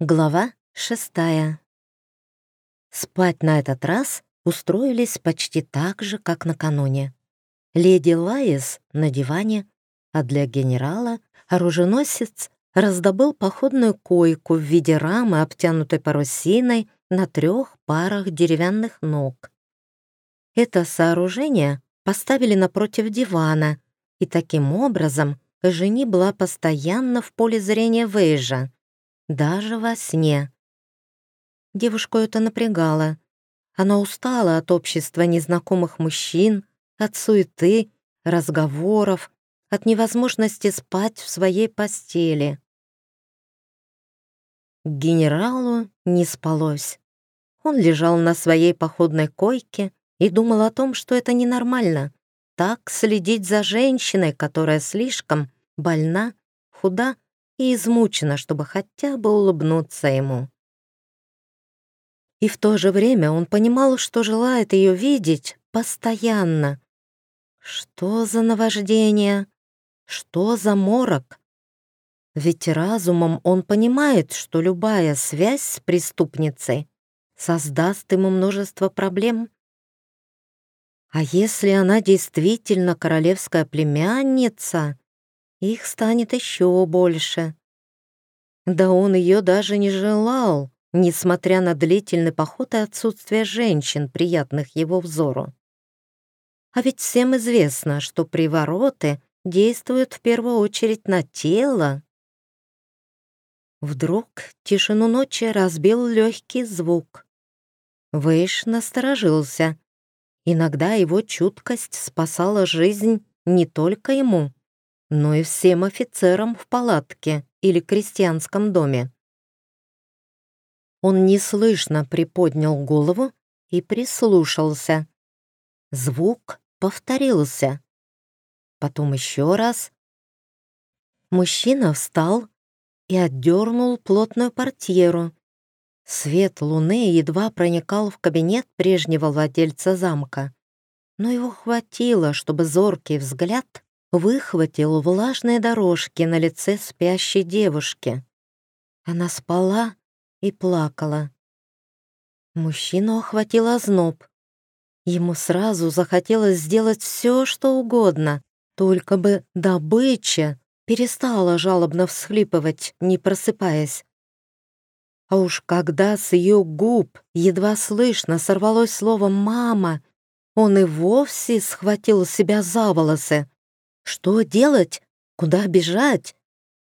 Глава шестая. Спать на этот раз устроились почти так же, как накануне. Леди Лайес на диване, а для генерала оруженосец раздобыл походную койку в виде рамы, обтянутой парусиной на трех парах деревянных ног. Это сооружение поставили напротив дивана, и таким образом жени была постоянно в поле зрения Вейжа — даже во сне. Девушку это напрягало. Она устала от общества незнакомых мужчин, от суеты, разговоров, от невозможности спать в своей постели. Генералу не спалось. Он лежал на своей походной койке и думал о том, что это ненормально. Так следить за женщиной, которая слишком больна, худа и измучена, чтобы хотя бы улыбнуться ему. И в то же время он понимал, что желает ее видеть постоянно. Что за наваждение? Что за морок? Ведь разумом он понимает, что любая связь с преступницей создаст ему множество проблем. А если она действительно королевская племянница, их станет еще больше. Да он ее даже не желал, несмотря на длительный поход и отсутствие женщин, приятных его взору. А ведь всем известно, что привороты действуют в первую очередь на тело. Вдруг тишину ночи разбил легкий звук. Вэйш насторожился. Иногда его чуткость спасала жизнь не только ему, но и всем офицерам в палатке или крестьянском доме. Он неслышно приподнял голову и прислушался. Звук повторился. Потом еще раз. Мужчина встал и отдернул плотную портьеру. Свет луны едва проникал в кабинет прежнего владельца замка, но его хватило, чтобы зоркий взгляд выхватил влажные дорожки на лице спящей девушки. Она спала и плакала. Мужчину охватил озноб. Ему сразу захотелось сделать все, что угодно, только бы добыча перестала жалобно всхлипывать, не просыпаясь. А уж когда с ее губ едва слышно сорвалось слово «мама», он и вовсе схватил себя за волосы. Что делать? Куда бежать?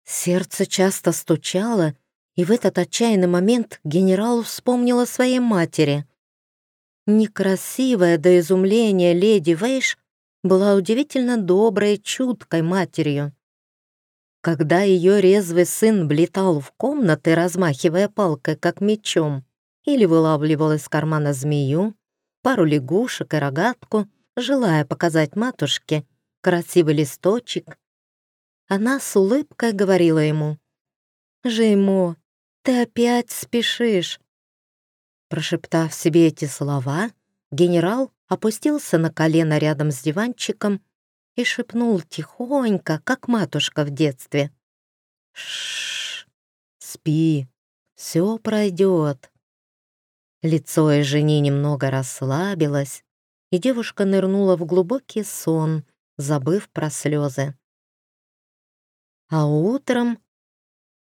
Сердце часто стучало, и в этот отчаянный момент генерал вспомнил о своей матери. Некрасивая до изумления леди Вейш была удивительно доброй чуткой матерью. Когда ее резвый сын влетал в комнаты, размахивая палкой, как мечом, или вылавливал из кармана змею, пару лягушек и рогатку, желая показать матушке, красивый листочек. Она с улыбкой говорила ему, «Жеймо, ты опять спешишь». Прошептав себе эти слова, генерал опустился на колено рядом с диванчиком и шепнул тихонько, как матушка в детстве. «Шш, спи, все пройдет». Лицо и жени немного расслабилось, и девушка нырнула в глубокий сон, забыв про слезы. А утром...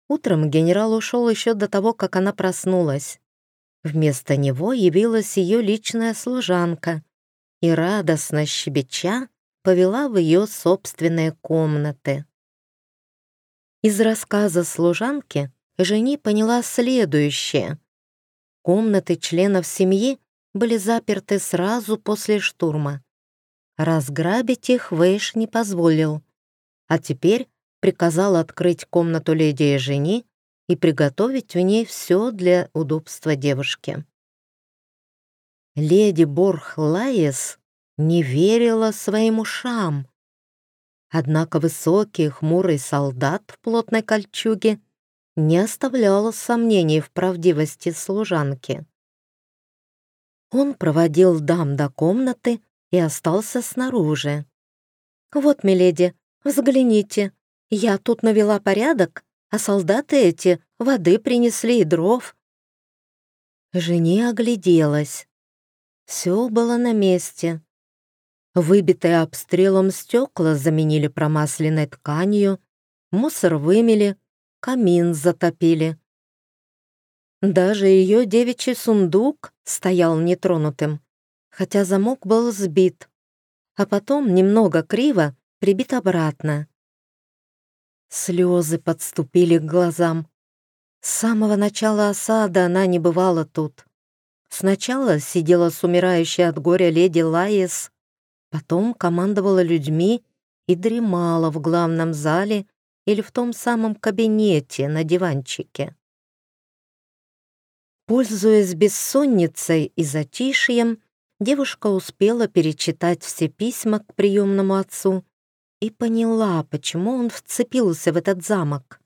Утром генерал ушел еще до того, как она проснулась. Вместо него явилась ее личная служанка и, радостно щебеча, повела в ее собственные комнаты. Из рассказа служанки Жени поняла следующее. Комнаты членов семьи были заперты сразу после штурма. Разграбить их Вейш не позволил, а теперь приказал открыть комнату леди и жени и приготовить в ней все для удобства девушки. Леди Борх Лаес не верила своим ушам. Однако высокий хмурый солдат в плотной кольчуге не оставлял сомнений в правдивости служанки. Он проводил дам до комнаты, и остался снаружи. «Вот, миледи, взгляните, я тут навела порядок, а солдаты эти воды принесли и дров». Жене огляделась. Все было на месте. Выбитые обстрелом стекла заменили промасленной тканью, мусор вымели, камин затопили. Даже ее девичий сундук стоял нетронутым, хотя замок был сбит, а потом немного криво прибит обратно. Слезы подступили к глазам. С самого начала осады она не бывала тут. Сначала сидела с умирающей от горя леди Лаис, потом командовала людьми и дремала в главном зале или в том самом кабинете на диванчике. Пользуясь бессонницей и затишьем, девушка успела перечитать все письма к приемному отцу и поняла, почему он вцепился в этот замок.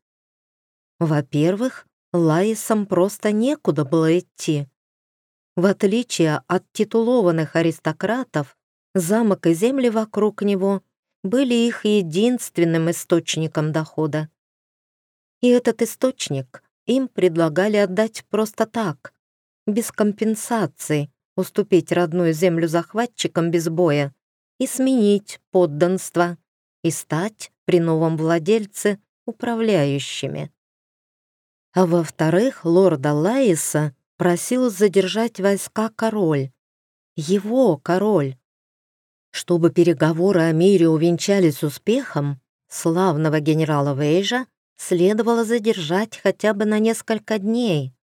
Во-первых, Лаисам просто некуда было идти. В отличие от титулованных аристократов, замок и земли вокруг него были их единственным источником дохода. И этот источник им предлагали отдать просто так, без компенсации, уступить родную землю захватчикам без боя и сменить подданство и стать при новом владельце управляющими. А во-вторых, лорда Лаиса просил задержать войска король. Его король. Чтобы переговоры о мире увенчались успехом, славного генерала Вейжа следовало задержать хотя бы на несколько дней.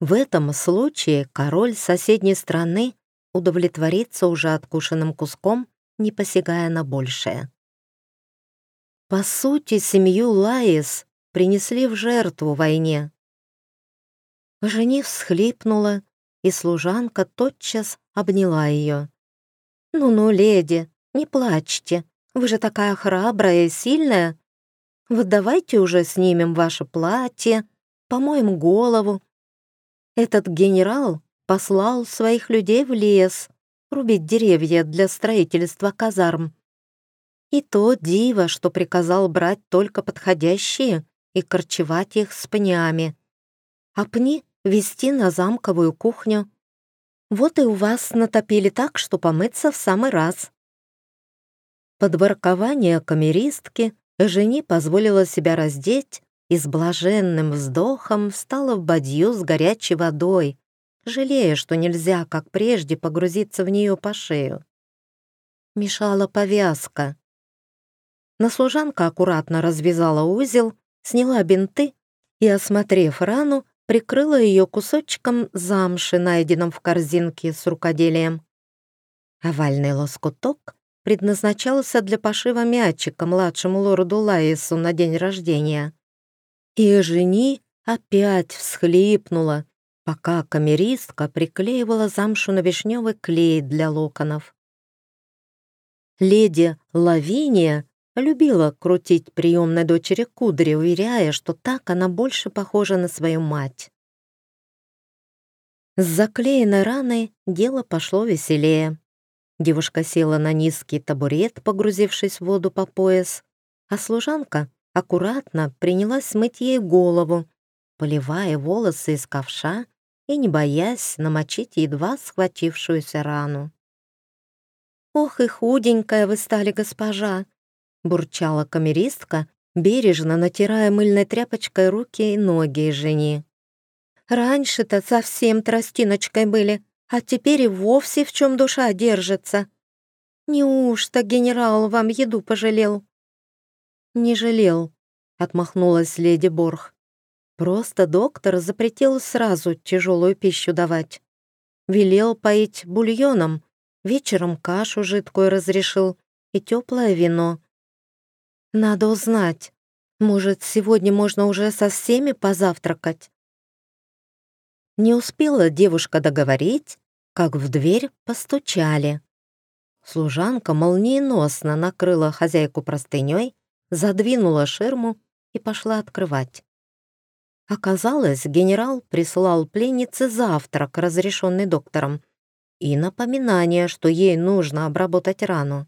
В этом случае король соседней страны удовлетворится уже откушенным куском, не посягая на большее. По сути, семью Лаис принесли в жертву войне. Жени всхлипнула, и служанка тотчас обняла ее. «Ну-ну, леди, не плачьте, вы же такая храбрая и сильная, вот давайте уже снимем ваше платье, помоем голову. Этот генерал послал своих людей в лес рубить деревья для строительства казарм. И то диво, что приказал брать только подходящие и корчевать их с пнями. А пни вести на замковую кухню. Вот и у вас натопили так, что помыться в самый раз. Под воркование камеристки Жени позволила себя раздеть и с блаженным вздохом встала в бадью с горячей водой, жалея, что нельзя, как прежде, погрузиться в нее по шею. Мешала повязка. Но служанка аккуратно развязала узел, сняла бинты и, осмотрев рану, прикрыла ее кусочком замши, найденным в корзинке с рукоделием. Овальный лоскуток предназначался для пошива мячика младшему лорду Лаису на день рождения. И жени опять всхлипнула, пока камеристка приклеивала замшу на вишневый клей для локонов. Леди Лавиния любила крутить приемной дочери кудри, уверяя, что так она больше похожа на свою мать. С заклеенной раной дело пошло веселее. Девушка села на низкий табурет, погрузившись в воду по пояс, а служанка аккуратно принялась мыть ей голову, поливая волосы из ковша и не боясь намочить едва схватившуюся рану. «Ох и худенькая вы стали, госпожа!» — бурчала камеристка, бережно натирая мыльной тряпочкой руки и ноги жени. «Раньше-то совсем тростиночкой были, а теперь и вовсе в чем душа держится. Неужто генерал вам еду пожалел?» «Не жалел», — отмахнулась леди Борх. «Просто доктор запретил сразу тяжелую пищу давать. Велел поить бульоном, вечером кашу жидкую разрешил и теплое вино. Надо узнать, может, сегодня можно уже со всеми позавтракать?» Не успела девушка договорить, как в дверь постучали. Служанка молниеносно накрыла хозяйку простыней, задвинула ширму и пошла открывать. Оказалось, генерал прислал пленнице завтрак, разрешенный доктором, и напоминание, что ей нужно обработать рану.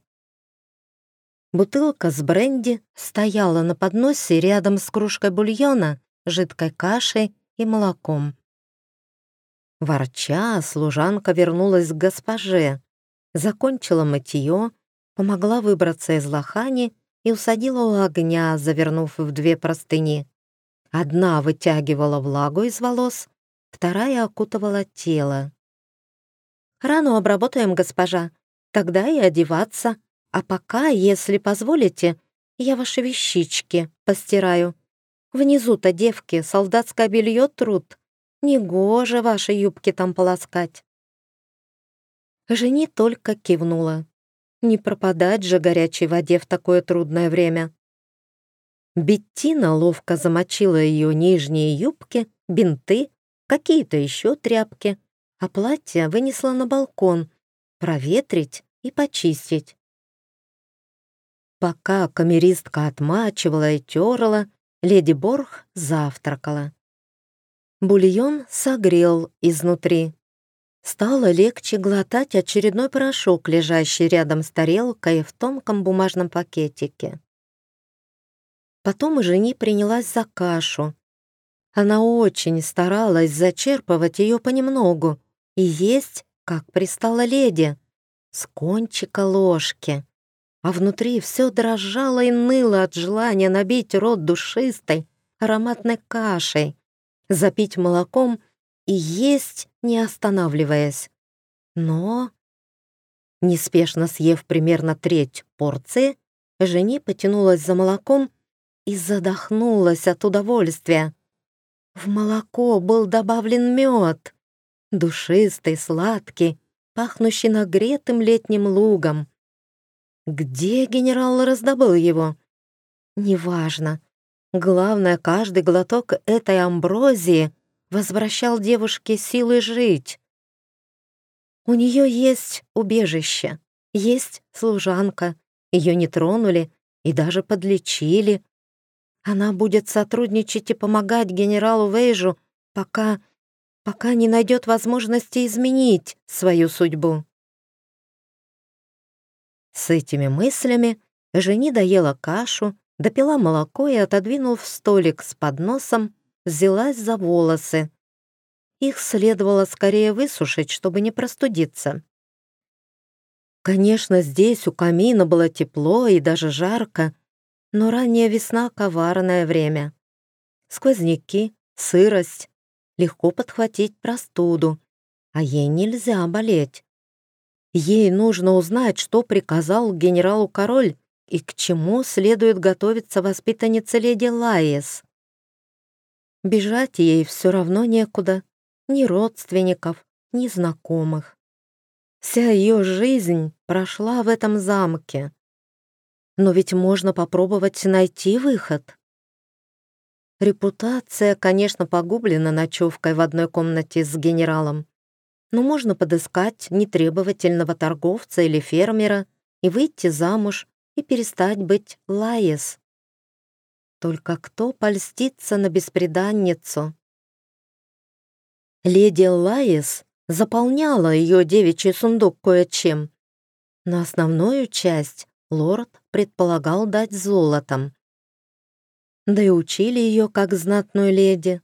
Бутылка с бренди стояла на подносе рядом с кружкой бульона, жидкой кашей и молоком. Ворча, служанка вернулась к госпоже, закончила мытье, помогла выбраться из лохани и усадила у огня, завернув в две простыни. Одна вытягивала влагу из волос, вторая окутывала тело. «Рану обработаем, госпожа, тогда и одеваться, а пока, если позволите, я ваши вещички постираю. Внизу-то, девки, солдатское белье труд. Негоже ваши юбки там полоскать». Жени только кивнула. Не пропадать же горячей воде в такое трудное время. Беттина ловко замочила ее нижние юбки, бинты, какие-то еще тряпки, а платье вынесла на балкон, проветрить и почистить. Пока камеристка отмачивала и терла, леди Борг завтракала. Бульон согрел изнутри. Стало легче глотать очередной порошок, лежащий рядом с тарелкой в тонком бумажном пакетике. Потом жени принялась за кашу. Она очень старалась зачерпывать ее понемногу и есть, как пристала леди, с кончика ложки. А внутри все дрожало и ныло от желания набить рот душистой, ароматной кашей, запить молоком и есть, не останавливаясь. Но, неспешно съев примерно треть порции, жени потянулась за молоком и задохнулась от удовольствия. В молоко был добавлен мед, душистый, сладкий, пахнущий нагретым летним лугом. Где генерал раздобыл его? Неважно. Главное, каждый глоток этой амброзии возвращал девушке силы жить. У нее есть убежище, есть служанка, ее не тронули и даже подлечили. Она будет сотрудничать и помогать генералу Вейжу, пока... пока не найдет возможности изменить свою судьбу. С этими мыслями Жени доела кашу, допила молоко и, отодвинув столик с подносом, взялась за волосы. Их следовало скорее высушить, чтобы не простудиться. Конечно, здесь у камина было тепло и даже жарко, но ранняя весна — коварное время. Сквозняки, сырость, легко подхватить простуду, а ей нельзя болеть. Ей нужно узнать, что приказал генералу король и к чему следует готовиться воспитанница леди Лаис. Бежать ей все равно некуда, ни родственников, ни знакомых. Вся ее жизнь прошла в этом замке. Но ведь можно попробовать найти выход. Репутация, конечно, погублена ночевкой в одной комнате с генералом, но можно подыскать нетребовательного торговца или фермера и выйти замуж и перестать быть Лаес. Только кто польстится на беспреданницу? Леди Лаис заполняла ее девичий сундук кое-чем, но основную часть лорд предполагал дать золотом. Да и учили ее как знатную леди.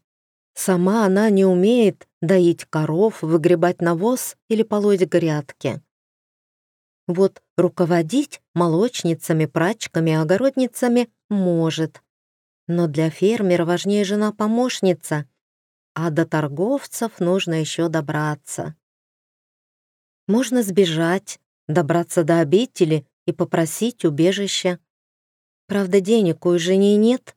Сама она не умеет доить коров, выгребать навоз или полоть грядки. Вот руководить молочницами, прачками, огородницами может, но для фермера важнее жена-помощница, а до торговцев нужно еще добраться. Можно сбежать, добраться до обители и попросить убежища. Правда, денег у жены нет,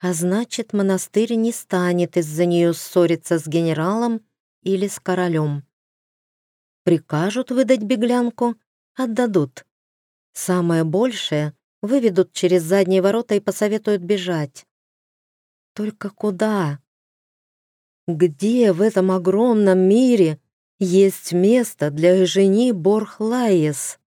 а значит, монастырь не станет из-за нее ссориться с генералом или с королем. Прикажут выдать беглянку, отдадут. Самое большее выведут через задние ворота и посоветуют бежать. Только куда? Где в этом огромном мире есть место для жени Борхлаес?